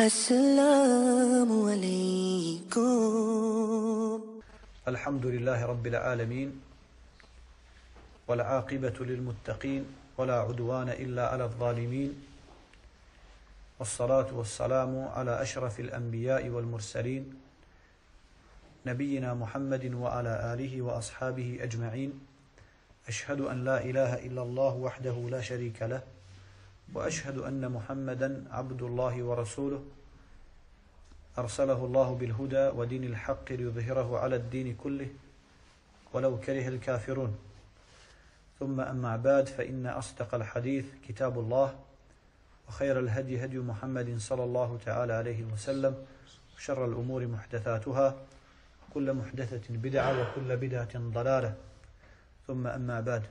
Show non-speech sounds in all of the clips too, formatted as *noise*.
السلام عليكم. الحمد لله رب العالمين والعاقبة للمتقين ولا عدوان إلا على الظالمين. والصلاة والسلام على أشرف الأنبياء والمرسلين نبينا محمد وعلى آله وأصحابه أجمعين. أشهد أن لا إله إلا الله وحده لا شريك له وأشهد أن محمدا عبد الله ورسوله. أرسله الله بالهدى ودين الحق ليظهره على الدين كله ولو كره الكافرون. ثم أما بعد فإن أصدق الحديث كتاب الله وخير الهدي هدي محمد صلى الله تعالى عليه وسلم وشر الأمور محدثاتها كل محدثة بدعة وكل بدعة ضلالة. ثم أما بعد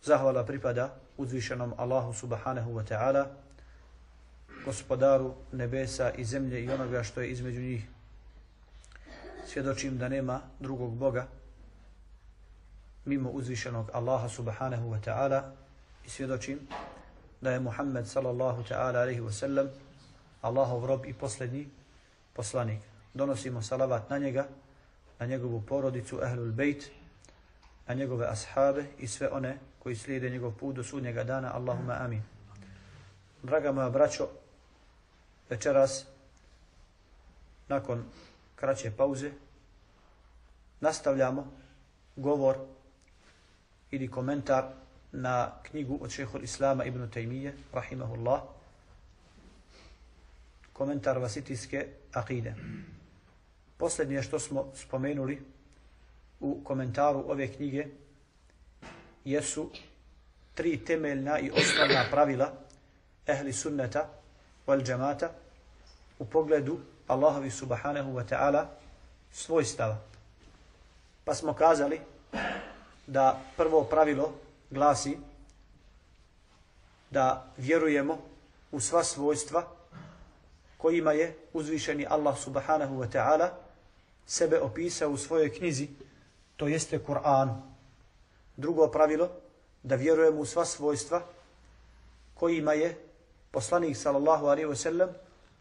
Zahvala pripada uzvišenom Allahu subhanahu wa ta'ala, gospodaru nebesa i zemlje i onoga što je između njih. Svjedočim da nema drugog Boga mimo uzvišenog Allaha subhanahu wa ta'ala i svjedočim da je Muhammed sallallahu ta'ala alaihi wa sallam Allahov rob i posljednji poslanik. Donosimo salavat na njega, na njegovu porodicu, ahlul bejt, na njegove ashabe i sve one koji slijede njegov put do sudnjega dana. Allahumma amin. Draga moja braćo, večeras, nakon kraće pauze, nastavljamo govor ili komentar na knjigu od šehol Islama ibn Taymiye, rahimahullah, komentar vasitijske akide. Posljednje što smo spomenuli u komentaru ove knjige jesu tri temeljna i osnovna pravila ehli sunneta wal džamata u pogledu Allahovi subhanahu wa ta'ala svojstava. Pa smo kazali da prvo pravilo glasi da vjerujemo u sva svojstva kojima je uzvišeni Allah subhanahu wa ta'ala sebe opisao u svojoj knjizi, to jeste Kur'an. Drugo pravilo, da vjerujemo u sva svojstva kojima je poslanik sallallahu alaihi wa sallam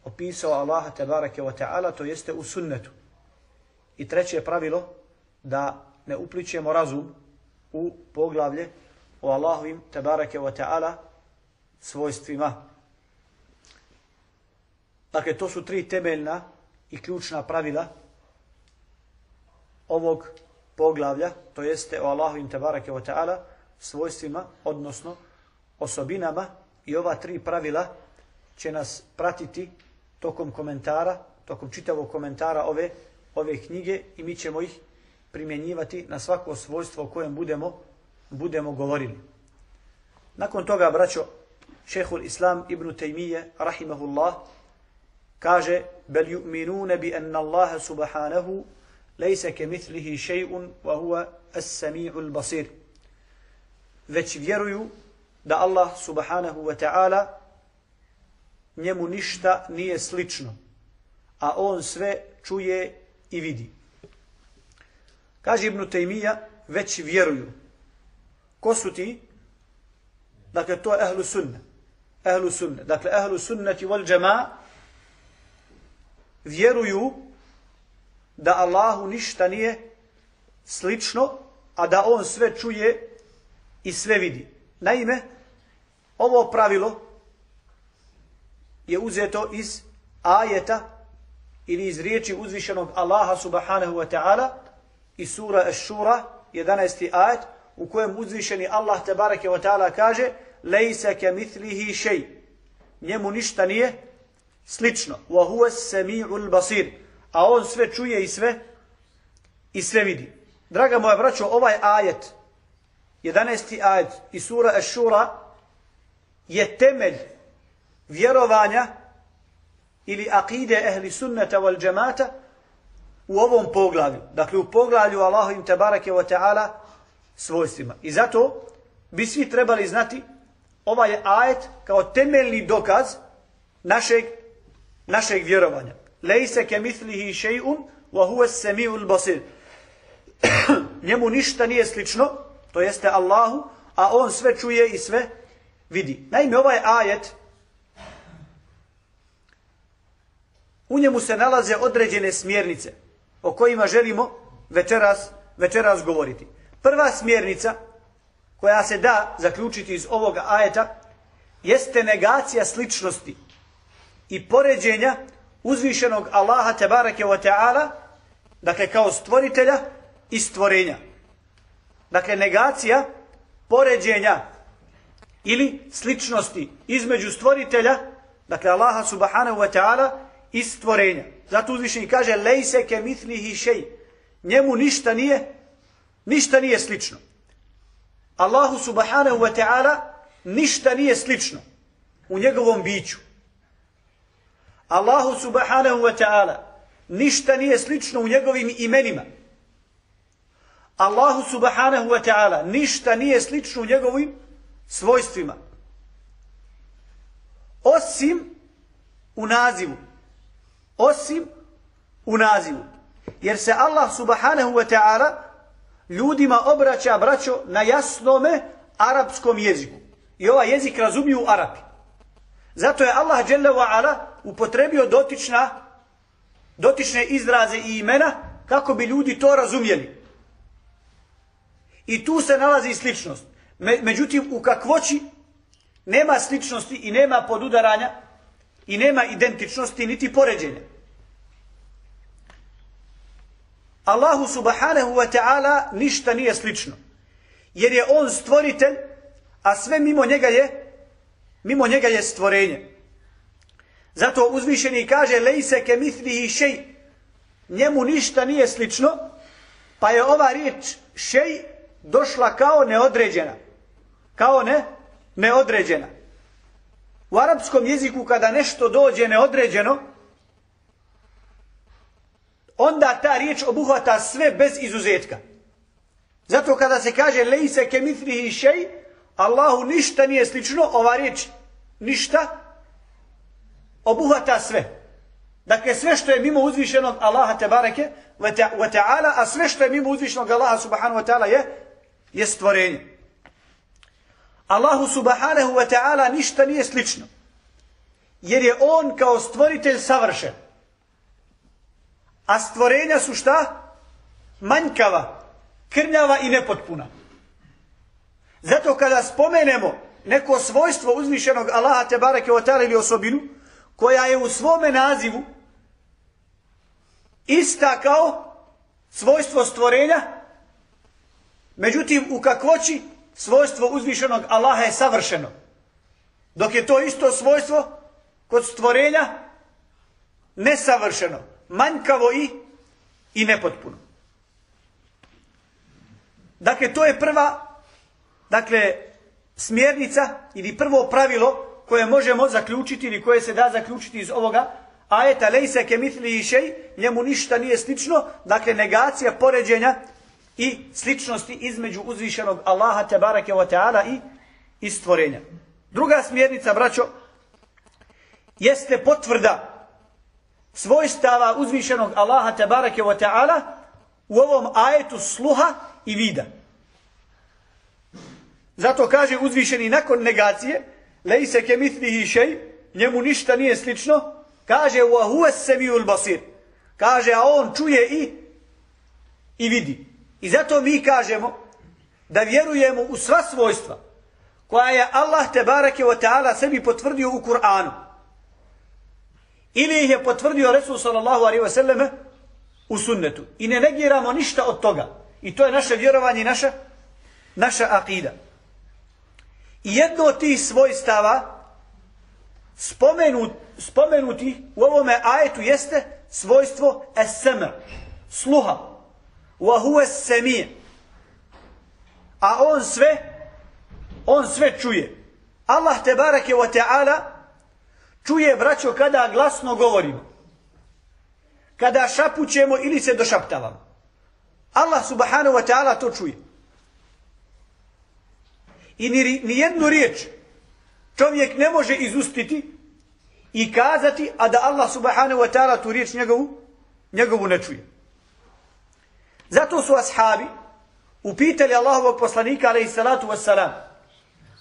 opisao Allaha tabarake wa ta'ala, to jeste u sunnetu. I treće pravilo, da ne upličemo razum u poglavlje o Allahovim tabarake wa ta'ala svojstvima. Dakle, to su tri temeljna i ključna pravila ovog poglavlja, to jeste o Allahovim tabarake wa ta'ala svojstvima, odnosno osobinama i ova tri pravila će nas pratiti tokom komentara, tokom čitavog komentara ove ove knjige i mi ćemo ih primjenjivati na svako svojstvo o kojem budemo budemo govorili. Nakon toga, braćo, šehul Islam ibn Tejmije, rahimahullah, kaže, bel ju'minune bi enna Allahe subhanahu mitlihi še'un wa huwa as-sami'ul basir. Već vjeruju da Allah subhanahu wa ta'ala njemu ništa nije slično, a on sve čuje i vidi. Kaže Ibn Taymiya, već vjeruju. Ko su ti? Dakle, to je ehlu sunne. Ehlu sunne. Dakle, ehlu sunneti wal džema vjeruju da Allahu ništa nije slično, a da on sve čuje i sve vidi. Naime, ovo pravilo je uzeto iz ajeta ili iz riječi uzvišenog Allaha subhanahu wa ta'ala i sura Ash-Shura 11. ajet u kojem uzvišeni Allah tabarake wa ta'ala kaže lejsa ke mitlihi šej njemu ništa nije slično wa huwa sami'ul basir a on sve čuje i sve i sve vidi draga moja braćo ovaj ajet 11. ajet i sura Ash-Shura je temelj vjerovanja ili akide ehli sunnata wal džemata u ovom poglavlju. Dakle, u poglavlju Allahu im tebareke wa ta'ala svojstvima. I zato bi svi trebali znati ovaj ajet kao temeljni dokaz našeg, našeg vjerovanja. Lejse ke mithlihi še'un wa huwa sami'ul basir. *coughs* Njemu ništa nije slično, to jeste Allahu, a on sve čuje i sve vidi. Naime, ovaj ajet u njemu se nalaze određene smjernice o kojima želimo večeras, večeras govoriti. Prva smjernica koja se da zaključiti iz ovoga ajeta jeste negacija sličnosti i poređenja uzvišenog Allaha tebareke wa ta'ala, dakle kao stvoritelja i stvorenja. Dakle, negacija poređenja ili sličnosti između stvoritelja, dakle Allaha subhanahu wa ta'ala i stvorenja. Zato uzvišeni kaže lejse ke mitlihi šej. Njemu ništa nije, ništa nije slično. Allahu subhanahu wa ta'ala ništa nije slično u njegovom biću. Allahu subhanahu wa ta'ala ništa nije slično u njegovim imenima. Allahu subhanahu wa ta'ala ništa nije slično u njegovim svojstvima. Osim u nazivu. Osim u nazivu. Jer se Allah subhanahu wa ta'ala ljudima obraća, braćo, na jasnome arapskom jeziku. I ovaj jezik razumiju Arapi. Zato je Allah dželle ve ala upotrebio dotična dotične izraze i imena kako bi ljudi to razumjeli. I tu se nalazi sličnost. Međutim, u kakvoći nema sličnosti i nema podudaranja i nema identičnosti niti poređenja. Allahu subhanahu wa ta'ala ništa nije slično. Jer je on stvoritelj, a sve mimo njega je mimo njega je stvorenje. Zato uzvišeni kaže lejse ke mithlihi šej njemu ništa nije slično, pa je ova riječ šej došla kao neodređena. Kao ne? Neodređena. U arapskom jeziku kada nešto dođe neodređeno, onda ta riječ obuhvata sve bez izuzetka. Zato kada se kaže lejse ke mithlihi šej, Allahu ništa nije slično, ova riječ ništa obuhvata sve. Dakle, sve što je mimo uzvišenog Allaha te bareke wa ta'ala, a sve što je mimo uzvišenog Allaha subhanahu wa ta'ala je, je stvorenje. Allahu subhanahu wa ta'ala ništa nije slično. Jer je on kao stvoritelj savršen. A stvorenja su šta? Manjkava, krnjava i nepotpuna. Zato kada spomenemo neko svojstvo uzvišenog Allaha te bareke o ili osobinu, koja je u svome nazivu ista kao svojstvo stvorenja, međutim u kakvoći svojstvo uzvišenog Allaha je savršeno. Dok je to isto svojstvo kod stvorenja nesavršeno, manjkavo i, i nepotpuno. Dakle, to je prva dakle, smjernica ili prvo pravilo koje možemo zaključiti ili koje se da zaključiti iz ovoga ajeta lejse ke mitli i šej, njemu ništa nije slično, dakle negacija poređenja i sličnosti između uzvišenog Allaha te barake wa ta'ala i, i stvorenja. Druga smjernica, braćo, jeste potvrda svojstava uzvišenog Allaha te barake wa ta'ala u ovom ajetu sluha i vida. Zato kaže uzvišeni nakon negacije, lejse ke mitlihi šej, njemu ništa nije slično, kaže wa huwa samiul basir. Kaže a on čuje i i vidi. I zato mi kažemo da vjerujemo u sva svojstva koja je Allah te bareke ve taala sebi potvrdio u Kur'anu. Ili ih je potvrdio Resul sallallahu alejhi ve selleme u sunnetu. I ne negiramo ništa od toga. I to je naše vjerovanje i naša naša akida. I jedno od tih svojstava spomenut, spomenuti u ovome ajetu jeste svojstvo esem, sluha. Wa huwa sami. A on sve on sve čuje. Allah te barake ve taala čuje braćo kada glasno govorimo. Kada šapućemo ili se došaptavamo. Allah subhanahu wa ta'ala to čuje. I ni, ni jednu riječ čovjek ne može izustiti i kazati, a da Allah subhanahu wa ta'ala tu riječ njegovu, njegovu ne čuje. Zato su ashabi upitali Allahovog poslanika, alaihi salatu wassalam,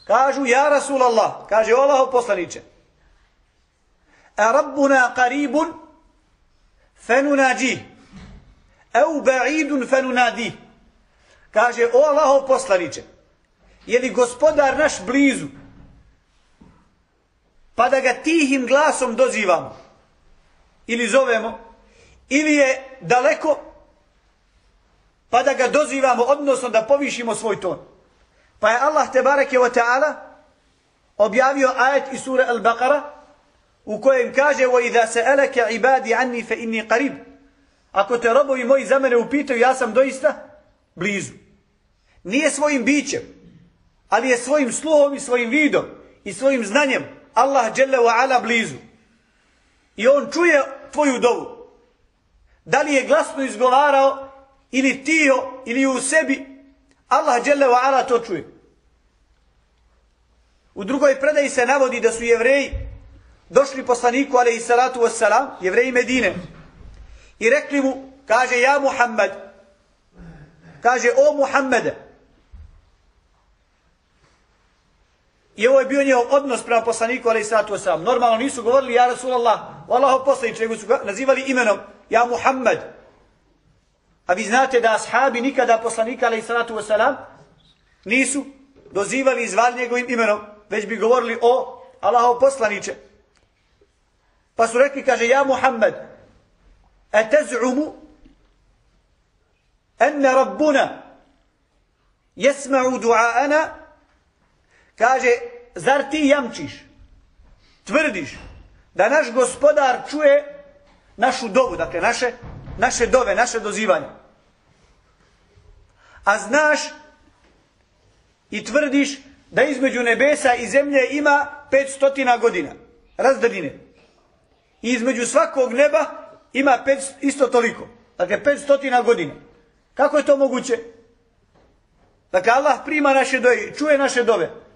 kažu, ja Rasul Allah, kaže, o Allahov poslaniće, a rabbuna qaribun fenunađih, Eu ba'idun fenunadi. Kaže, o Allahov poslaniče, je li gospodar naš blizu? Pa da ga tihim glasom dozivamo. Ili zovemo. Ili je daleko. Pa da ga dozivamo, odnosno da povišimo svoj ton. Pa je Allah te barake wa ta'ala objavio ajet iz sura Al-Baqara u kojem kaže وَإِذَا سَأَلَكَ عِبَادِ عَنِّي فَإِنِّي قَرِيبٌ Ako te robovi moji za mene upitaju, ja sam doista blizu. Nije svojim bićem, ali je svojim sluhom i svojim vidom i svojim znanjem Allah dželle ve ala blizu. I on čuje tvoju dovu. Da li je glasno izgovarao ili tio ili u sebi, Allah dželle ve ala to čuje. U drugoj predaji se navodi da su jevreji došli poslaniku alejhi salatu vesselam, jevreji Medine. I rekli mu, kaže ja Muhammed. Kaže o Muhammede. I ovo je bio njegov odnos prema poslaniku, ali i sratu osam. Normalno nisu govorili, ja Rasulallah, o Allaho poslaniče, nego su ga nazivali imenom, ja Muhammed. A vi znate da ashabi nikada poslanika, ali i sratu osam, nisu dozivali i zvali njegovim imenom, već bi govorili o Allaho poslaniče. Pa su rekli, kaže, ja Muhammed, e tezumu, enne rabbuna, jesma'u du'a'ana, Kaže, zar ti jamčiš, tvrdiš, da naš gospodar čuje našu dovu, dakle naše, naše dove, naše dozivanje. A znaš i tvrdiš da između nebesa i zemlje ima 500 godina razdaljine. I između svakog neba ima pet, isto toliko. Dakle, 500 godina. Kako je to moguće? Dakle, Allah prima naše dove, čuje naše dove.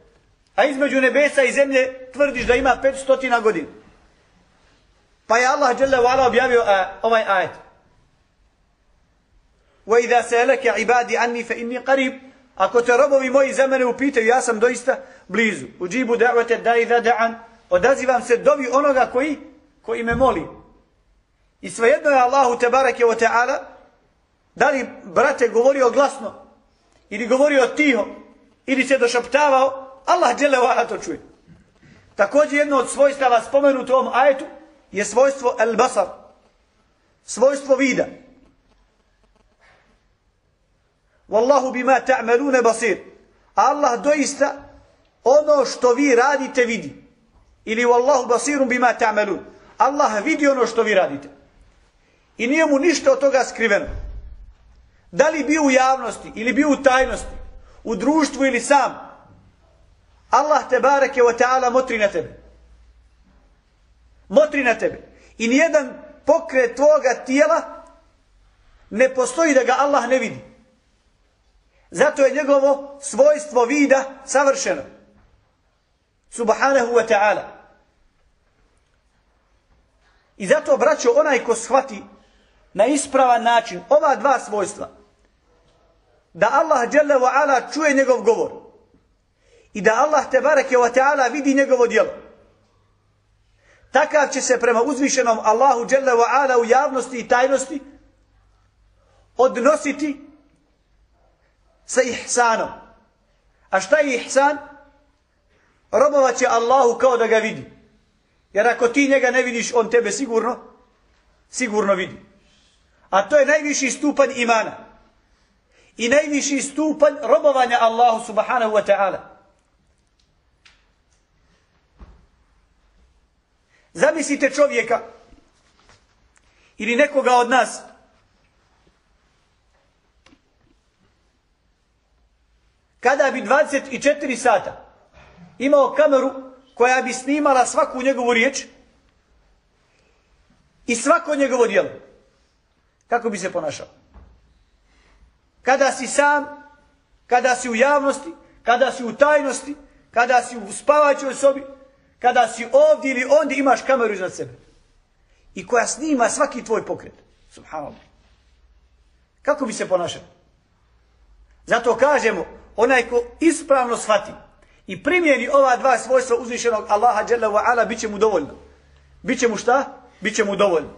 A između nebesa i zemlje tvrdiš da ima 500 godina. Pa je Allah dželle ve objavio a, ovaj ajet. Wa idha sa'alaka ibadi anni fa inni qarib. Ako te robovi moji za mene upitaju, ja sam doista blizu. Ujibu da'wata da'i da'an. Odazivam se dovi onoga koji koji me moli. I svejedno je Allahu te bareke ve taala da li brate govorio glasno ili govorio tiho ili se došaptavao Allah dželle ve to čuje. Također jedno od svojstava spomenuto u ovom ajetu je svojstvo el basar. Svojstvo vida. Wallahu bima ta'maluna basir. Allah doista ono što vi radite vidi. Ili wallahu basirun bima ta'malun. Allah vidi ono što vi radite. I nije mu ništa od toga skriveno. Da li bio u javnosti ili bio u tajnosti, u društvu ili sam, Allah te bareke wa ta'ala motri na tebe. Motri na tebe. I nijedan pokret tvoga tijela ne postoji da ga Allah ne vidi. Zato je njegovo svojstvo vida savršeno. Subhanahu wa ta'ala. I zato, braćo, onaj ko shvati na ispravan način ova dva svojstva, da Allah čuje njegov govor, i da Allah te bareke wa ta'ala vidi njegovo djelo. Takav će se prema uzvišenom Allahu dželle wa ala u javnosti i tajnosti odnositi sa ihsanom. A šta je ihsan? Robovat će Allahu kao da ga vidi. Jer ako ti njega ne vidiš, on tebe sigurno, sigurno vidi. A to je najviši stupanj imana. I najviši stupanj robovanja Allahu subhanahu wa ta'ala. Zamislite čovjeka ili nekoga od nas kada bi 24 sata imao kameru koja bi snimala svaku njegovu riječ i svako njegovo dijelo. Kako bi se ponašao? Kada si sam, kada si u javnosti, kada si u tajnosti, kada si u spavaćoj sobi, kada si ovdje ili ondje imaš kameru iznad sebe. I koja snima svaki tvoj pokret. Subhanallah. Kako bi se ponašao? Zato kažemo, onaj ko ispravno shvati i primjeni ova dva svojstva uzvišenog Allaha dželle ve Ala, biće mu dovoljno. Biće mu šta? Biće mu dovoljno.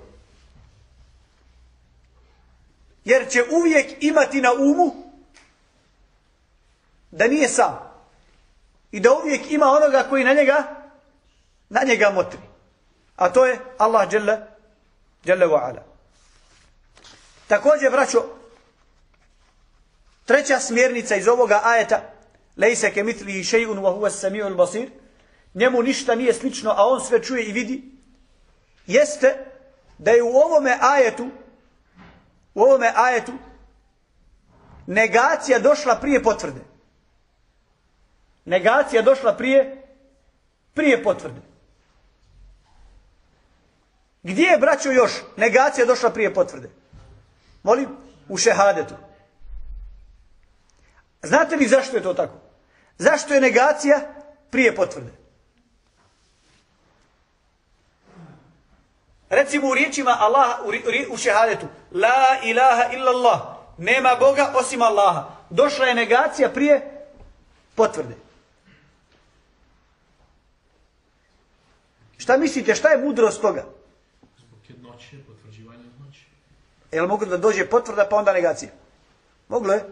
Jer će uvijek imati na umu da nije sam. I da uvijek ima onoga koji na njega na njega motri. A to je Allah Jalla, Jalla wa ala. Također, braćo, treća smjernica iz ovoga ajeta, lejse ke mitli še'un wa huwa sami'ul basir, njemu ništa nije slično, a on sve čuje i vidi, jeste da je u ovome ajetu, u ovome ajetu, negacija došla prije potvrde. Negacija došla prije, prije potvrde. Gdje je, braćo, još negacija došla prije potvrde? Molim? U šehadetu. Znate li zašto je to tako? Zašto je negacija prije potvrde? Recimo u riječima Allah u, u šehadetu. La ilaha illallah. Nema Boga osim Allaha. Došla je negacija prije potvrde. Šta mislite, šta je mudrost toga? Je li mogu da dođe potvrda pa onda negacija? Moglo je.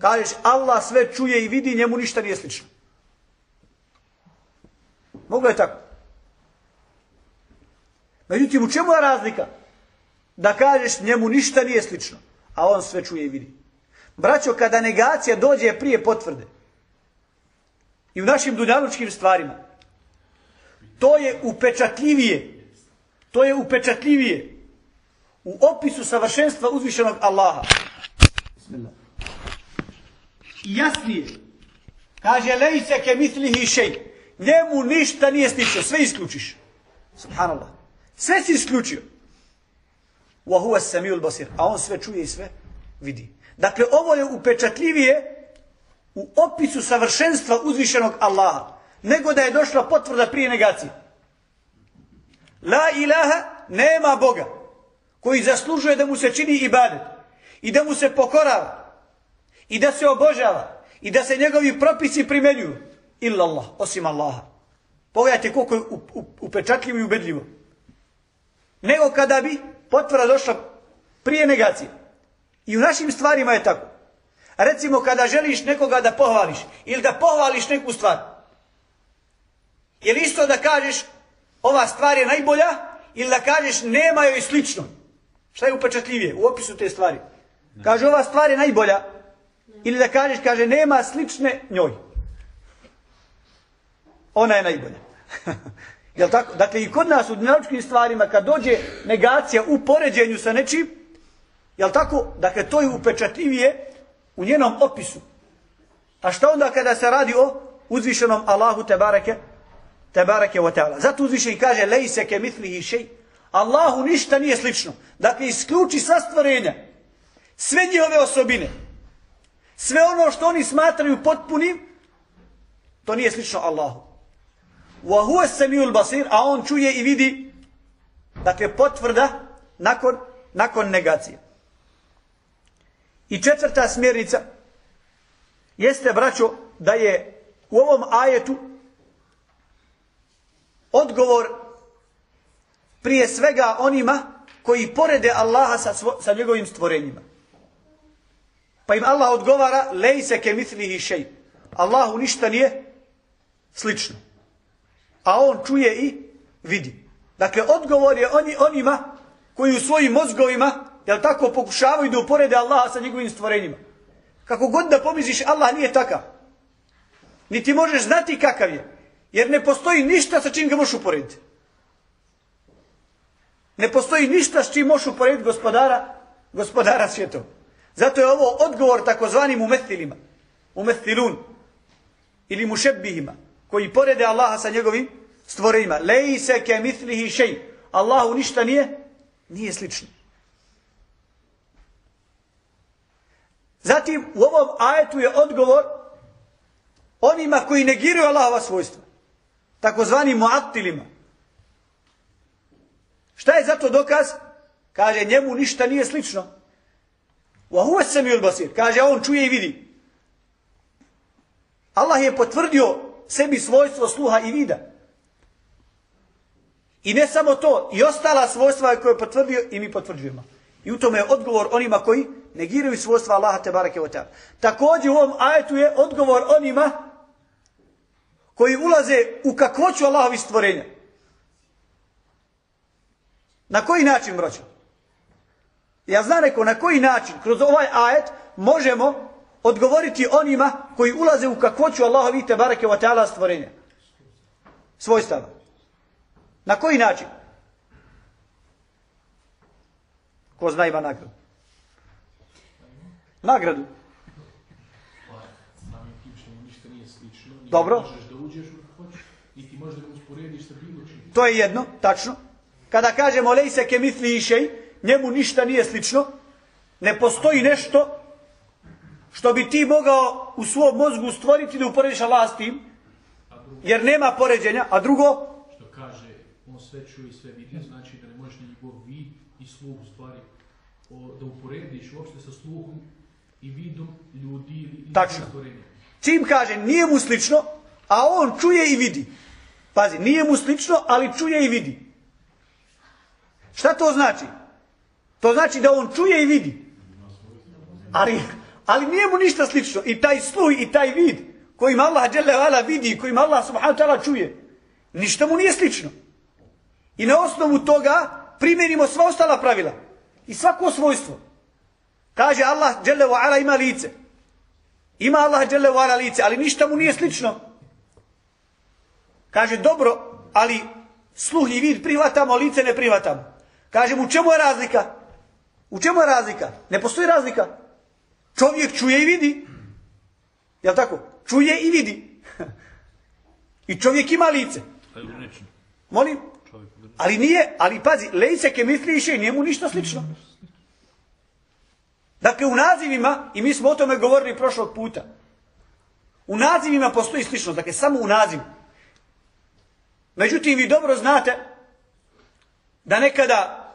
Kažeš, Allah sve čuje i vidi, njemu ništa nije slično. Moglo je tako. Međutim, u čemu je razlika? Da kažeš, njemu ništa nije slično, a on sve čuje i vidi. Braćo, kada negacija dođe prije potvrde, i u našim dunjalučkim stvarima, to je upečatljivije To je upečatljivije u opisu savršenstva uzvišenog Allaha. Bismillah. Jasnije. Kaže, lejse ke mislihi šej. Njemu ništa nije slično. Sve isključiš. Subhanallah. Sve si isključio. Wa huwa samiul basir. A on sve čuje i sve vidi. Dakle, ovo je upečatljivije u opisu savršenstva uzvišenog Allaha. Nego da je došla potvrda prije negacije. La ilaha nema Boga koji zaslužuje da mu se čini ibadet i da mu se pokorava i da se obožava i da se njegovi propisi primenjuju illa Allah, osim Allaha. Pogledajte koliko je upečatljivo i ubedljivo. Nego kada bi potvrda došla prije negacije. I u našim stvarima je tako. Recimo kada želiš nekoga da pohvališ ili da pohvališ neku stvar. Je li isto da kažeš ova stvar je najbolja ili da kažeš nema joj slično. Šta je upečatljivije u opisu te stvari? Kaže ova stvar je najbolja ili da kažeš kaže nema slične njoj. Ona je najbolja. *laughs* Jel tako? Dakle, i kod nas u naučkim stvarima, kad dođe negacija u poređenju sa nečim, jel tako? Dakle, to je upečatljivije u njenom opisu. A šta onda kada se radi o uzvišenom Allahu te bareke, Tebareke wa ta'ala. Zato uzvišen kaže, lejse ke mitlihi šej. Allahu ništa nije slično. Dakle, isključi sva stvorenja. Sve njihove osobine. Sve ono što oni smatraju potpunim, to nije slično Allahu. Wa huwa samiul basir, a on čuje i vidi, dakle, potvrda nakon, nakon negacije. I četvrta smjernica jeste, braćo, da je u ovom ajetu odgovor prije svega onima koji porede Allaha sa, svo, sa njegovim stvorenjima. Pa im Allah odgovara, lej se ke mitlihi šej. Allahu ništa nije slično. A on čuje i vidi. Dakle, odgovor je oni, onima koji u svojim mozgovima, jel tako, pokušavaju da uporede Allaha sa njegovim stvorenjima. Kako god da pomisliš, Allah nije takav. Niti možeš znati kakav je. Jer ne postoji ništa sa čim ga možeš uporediti. Ne postoji ništa s čim možeš uporediti gospodara, gospodara svijetom. Zato je ovo odgovor takozvanim umethilima. Umethilun. Ili mušebihima. Koji porede Allaha sa njegovim stvorenjima. Lejse ke mitlihi šej. Allahu ništa nije, nije slično. Zatim u ovom ajetu je odgovor onima koji negiraju Allahova svojstva takozvanim muattilima. Šta je zato dokaz? Kaže, njemu ništa nije slično. Wahuwa samiul basir. Kaže, on čuje i vidi. Allah je potvrdio sebi svojstvo sluha i vida. I ne samo to, i ostala svojstva koje je potvrdio i mi potvrđujemo. I u tome je odgovor onima koji negiraju svojstva Allaha te barake wa ta'ala. Također u ovom ajetu je odgovor onima koji ulaze u kakvoću Allahovi stvorenja. Na koji način, broćo? Ja znam neko na koji način, kroz ovaj ajet, možemo odgovoriti onima koji ulaze u kakvoću Allahovi te barake wa ta'ala stvorenja. Svojstava. Na koji način? Ko zna ima nagradu? Nagradu. Dobro. Možeš da uđeš u hoćeš, niti možeš da ga usporediš sa bilo čim. To je jedno, tačno. Kada kažemo lejse ke mitli išej, njemu ništa nije slično, ne postoji nešto što bi ti mogao u svom mozgu stvoriti da uporediš Allah s tim, jer nema poređenja, a drugo, što kaže, on sve čuje i sve vidi, znači da ne možeš na njegov vid i sluh u stvari o, da uporediš uopšte sa sluhom i vidom ljudi ili Tačno. stvorenja. čim kaže nije mu slično, a on čuje i vidi. Pazi, nije mu slično, ali čuje i vidi. Šta to znači? To znači da on čuje i vidi. Ali, ali nije mu ništa slično. I taj sluj i taj vid kojim Allah dželle vala vidi, kojim Allah subhanahu wa ta'ala čuje, ništa mu nije slično. I na osnovu toga primjenimo sva ostala pravila. I svako svojstvo. Kaže Allah dželevala ima lice. Ima Allah dželevala lice, ali ništa mu nije slično. Kaže dobro, ali sluh i vid prihvatamo, lice ne prihvatamo. Kaže mu u čemu je razlika? U čemu je razlika? Ne postoji razlika. Čovjek čuje i vidi. Jel tako? Čuje i vidi. *laughs* I čovjek ima lice. Molim? Ali nije, ali pazi, lejse ke misliše, nije mu ništa slično. Dakle, u nazivima, i mi smo o tome govorili prošlog puta, u nazivima postoji sličnost, dakle, samo u nazivu. Međutim, vi dobro znate da nekada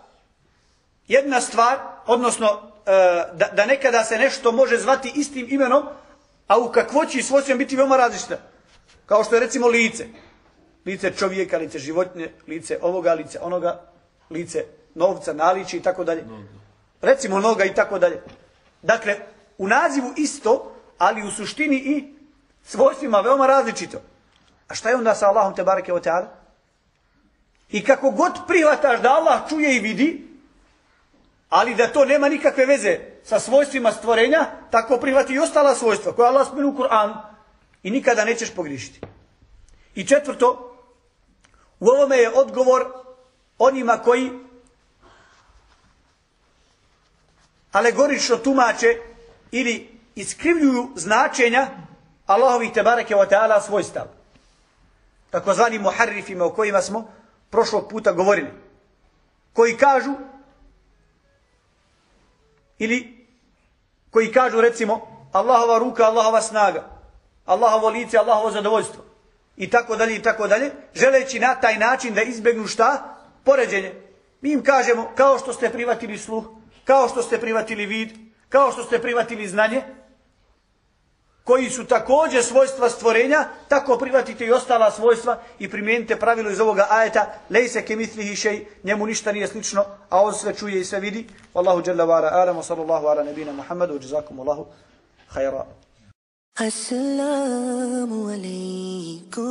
jedna stvar, odnosno e, da, da nekada se nešto može zvati istim imenom, a u kakvoći i svojstvom biti veoma različita. Kao što je recimo lice. Lice čovjeka, lice životinje, lice ovoga, lice onoga, lice novca, naliči i tako dalje. Recimo noga i tako dalje. Dakle, u nazivu isto, ali u suštini i svojstvima veoma različito. A šta je onda sa Allahom te bareke o teala? I kako god prihvataš da Allah čuje i vidi, ali da to nema nikakve veze sa svojstvima stvorenja, tako prihvati i ostala svojstva koja Allah spomenu u Kur'an i nikada nećeš pogrišiti. I četvrto, u ovome je odgovor onima koji alegorično tumače ili iskrivljuju značenja Allahovih tebareke wa ta'ala svojstava. Takozvani muharrifima o kojima smo prošlog puta govorili. Koji kažu ili koji kažu recimo Allahova ruka, Allahova snaga, Allahovo lice, Allahovo zadovoljstvo i tako dalje i tako dalje, želeći na taj način da izbegnu šta? Poređenje. Mi im kažemo kao što ste privatili sluh, kao što ste privatili vid, kao što ste privatili znanje, koji su također svojstva stvorenja, tako privatite i ostala svojstva i primijenite pravilo iz ovoga ajeta, lej se ke misli hišej, njemu ništa nije slično, a on sve čuje i sve vidi. Wallahu jalla wa ala alamu, sallallahu ala nebina Muhammadu, jazakum Allahu, hajera. Assalamu alaikum.